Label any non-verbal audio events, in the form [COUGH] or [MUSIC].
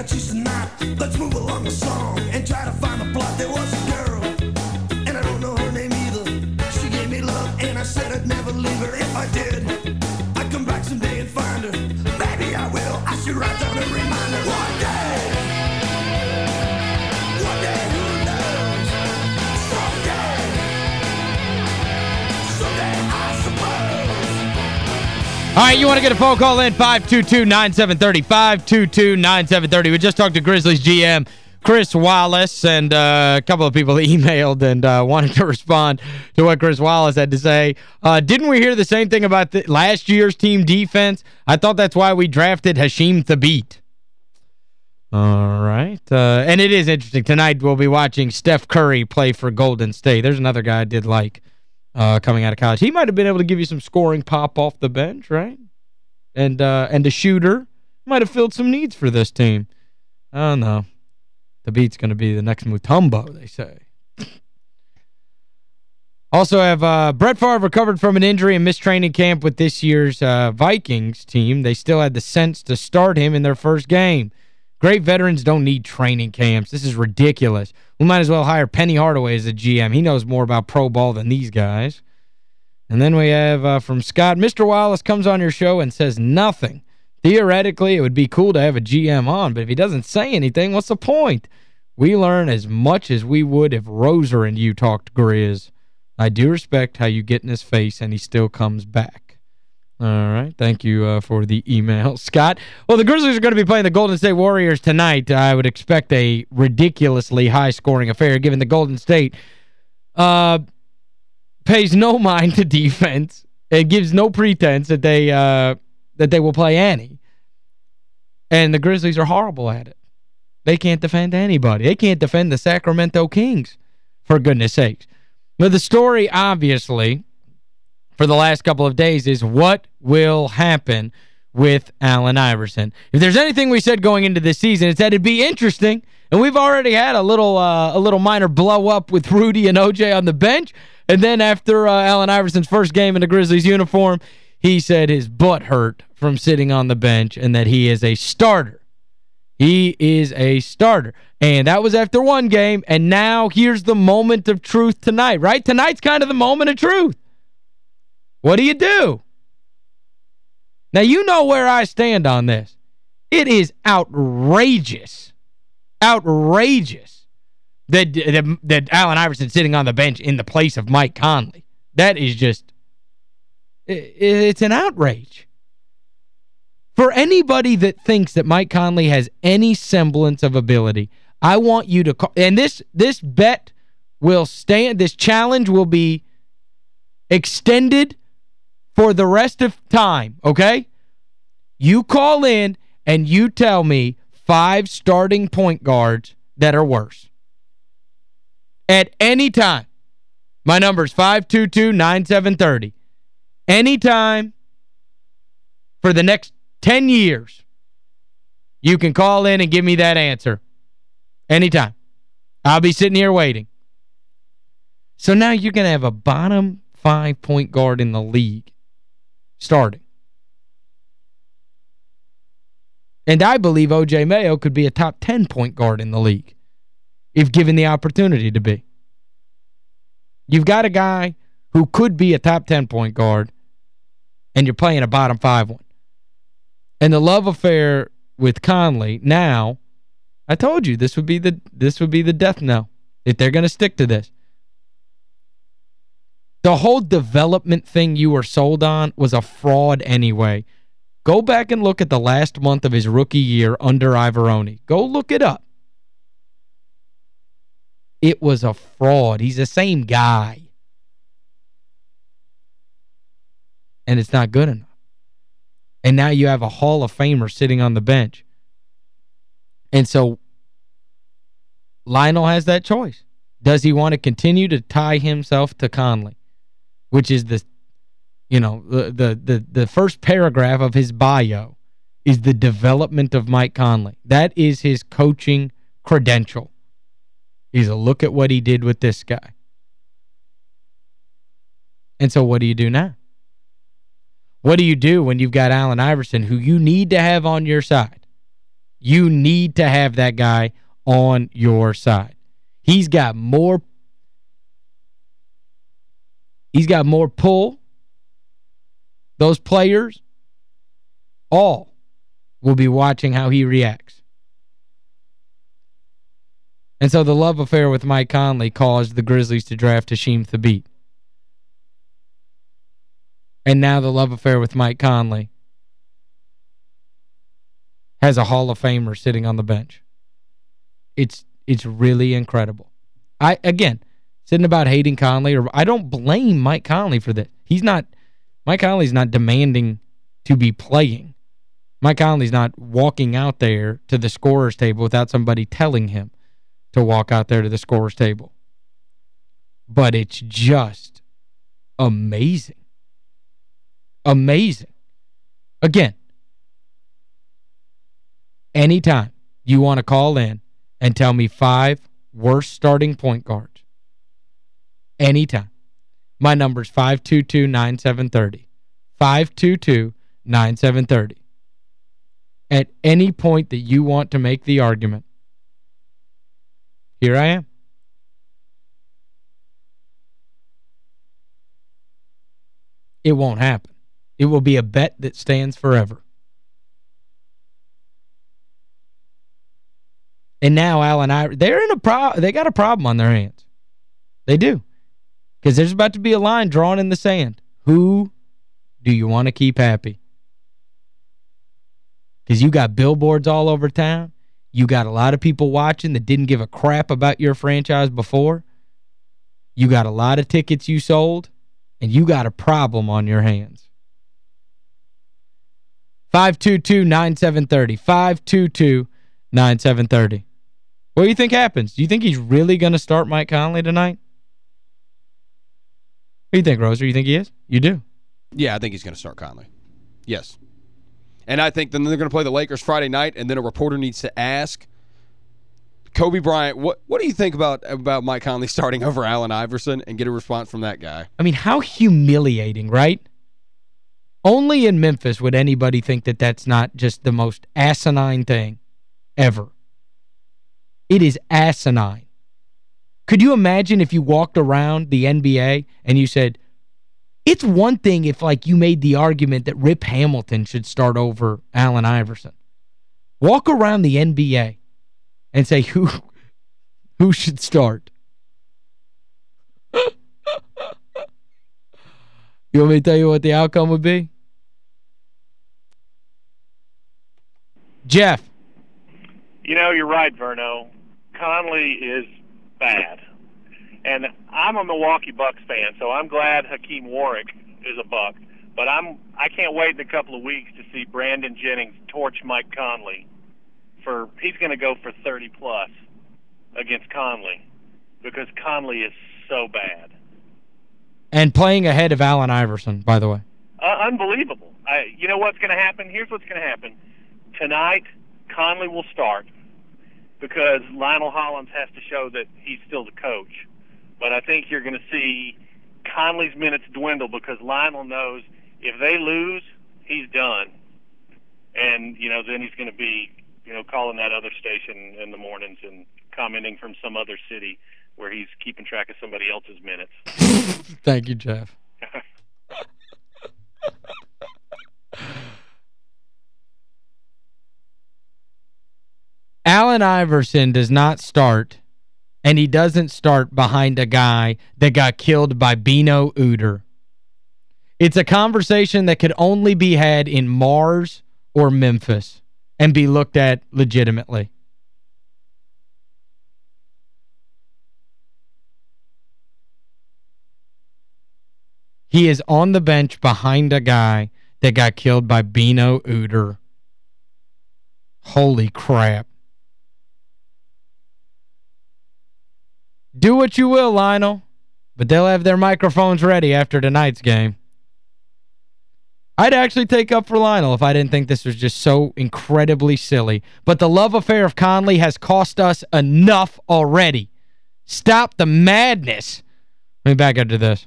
I choose tonight. Let's move along the song and try to find the plot. There was a girl, and I don't know her name either. She gave me love, and I said I'd never leave her. If I did, I'd come back someday and find her. Maybe I will. I should write down a reminder. One day. All right, you want to get a phone call in, 522-9730, 522-9730. We just talked to Grizzlies GM Chris Wallace and uh, a couple of people [LAUGHS] emailed and uh, wanted to respond to what Chris Wallace had to say. Uh, didn't we hear the same thing about the, last year's team defense? I thought that's why we drafted Hasheem Thabeet. All right. Uh, and it is interesting. Tonight we'll be watching Steph Curry play for Golden State. There's another guy I did like uh, coming out of college. He might have been able to give you some scoring pop off the bench, right? And uh, and a shooter might have filled some needs for this team. I don't know. Thabeet's going to be the next Mutombo, they say. Also have uh, Brett Favre recovered from an injury and missed training camp with this year's uh, Vikings team. They still had the sense to start him in their first game. Great veterans don't need training camps. This is ridiculous. We might as well hire Penny Hardaway as a GM. He knows more about pro ball than these guys. And then we have uh, from Scott, Mr. Wallace comes on your show and says nothing. Theoretically, it would be cool to have a GM on, but if he doesn't say anything, what's the point? We learn as much as we would if Roser and you talked Grizz. I do respect how you get in his face and he still comes back. All right. Thank you uh, for the email. [LAUGHS] Scott, well, the Grizzlies are going to be playing the Golden State Warriors tonight. I would expect a ridiculously high-scoring affair given the Golden State uh, pays no [LAUGHS] mind to defense. It gives no pretense that they uh, that they will play any. And the Grizzlies are horrible at it. They can't defend anybody. They can't defend the Sacramento Kings, for goodness sakes. But the story, obviously, for the last couple of days is what will happen with Allen Iverson. If there's anything we said going into this season, it's that it'd be interesting. And we've already had a little uh, a little minor blow up with Rudy and OJ on the bench. And then after uh, Allen Iverson's first game in the Grizzlies uniform, he said his butt hurt from sitting on the bench and that he is a starter. He is a starter. And that was after one game, and now here's the moment of truth tonight, right? Tonight's kind of the moment of truth. What do you do? Now, you know where I stand on this. It is outrageous, outrageous that, that, that Allen Iverson sitting on the bench in the place of Mike Conley. That is just, it, it's an outrage. For anybody that thinks that Mike Conley has any semblance of ability, I want you to call, and this this bet will stand, this challenge will be extended for the rest of time, okay? You call in and you tell me five starting point guards that are worse. At any time. My number is 522-9730. Anytime for the next 10 years, you can call in and give me that answer. Anytime. I'll be sitting here waiting. So now you're going to have a bottom five point guard in the league starting. And I believe O.J. Mayo could be a top 10 point guard in the league if given the opportunity to be. You've got a guy who could be a top 10 point guard and you're playing a bottom five one. And the love affair with Conley now, I told you this would be the this would be the death knell if they're going to stick to this. The whole development thing you were sold on was a fraud anyway. Go back and look at the last month of his rookie year under Iavaroni. Go look it up. It was a fraud. He's the same guy. And it's not good enough. And now you have a Hall of Famer sitting on the bench. And so Lionel has that choice. Does he want to continue to tie himself to Conley? Which is the you know, the, the the first paragraph of his bio is the development of Mike Conley. That is his coaching credential. He's a look at what he did with this guy. And so what do you do now? What do you do when you've got Allen Iverson who you need to have on your side? You need to have that guy on your side. He's got more He's got more pull. Those players all will be watching how he reacts. And so the love affair with Mike Conley caused the Grizzlies to draft Hasheem Thabeet. And now the love affair with Mike Conley has a Hall of Famer sitting on the bench. It's it's really incredible. I again, sitting about hating Conley or I don't blame Mike Conley for this. He's not Mike Conley's not demanding to be playing. Mike Conley's not walking out there to the scorer's table without somebody telling him to walk out there to the scorer's table. But it's just amazing. Amazing. Again, anytime you want to call in and tell me five worst starting point guards, anytime, my number is 522-9730. 522-9730. At any point that you want to make the argument, here I am. It won't happen. It will be a bet that stands forever. And now Allen I they're in a pro they got a problem on their hands. They do. Because there's about to be a line drawn in the sand. Who do you want to keep happy? Because you got billboards all over town. You got a lot of people watching that didn't give a crap about your franchise before. You got a lot of tickets you sold, and you got a problem on your hands. 522-9730. 522-9730. What do you think happens? Do you think he's really going to start Mike Conley tonight? You think, Roser? You think he is? You do? Yeah, I think he's going to start Conley. Yes. And I think then they're going to play the Lakers Friday night, and then a reporter needs to ask Kobe Bryant, what what do you think about about Mike Conley starting over Allen Iverson and get a response from that guy? I mean, how humiliating, right? Only in Memphis would anybody think that that's not just the most asinine thing ever. It is asinine. Could you imagine if you walked around the NBA and you said, it's one thing if like you made the argument that Rip Hamilton should start over Allen Iverson. Walk around the NBA and say who who should start. [LAUGHS] you want me to tell you what the outcome would be? Jeff. You know, you're right, Verno. Conley is bad. And I'm a Milwaukee Bucks fan, so I'm glad Hakim Warrick is a Buck. But I'm I can't wait in a couple of weeks to see Brandon Jennings torch Mike Conley for he's going to go for 30 plus against Conley because Conley is so bad. And playing ahead of Allen Iverson, by the way. Uh, unbelievable. I, you know what's going to happen? Here's what's going to happen. Tonight, Conley will start because Lionel Hollins has to show that he's still the coach. But I think you're going to see Conley's minutes dwindle because Lionel knows if they lose, he's done. And, you know, then he's going to be, you know, calling that other station in the mornings and commenting from some other city where he's keeping track of somebody else's minutes. [LAUGHS] Thank you, Jeff. Allen Iverson does not start and he doesn't start behind a guy that got killed by Beno Udrih. It's a conversation that could only be had in Mars or Memphis and be looked at legitimately. He is on the bench behind a guy that got killed by Beno Udrih. Holy crap. Do what you will, Lionel. But they'll have their microphones ready after tonight's game. I'd actually take up for Lionel if I didn't think this was just so incredibly silly. But the love affair of Conley has cost us enough already. Stop the madness. Let me back up to this.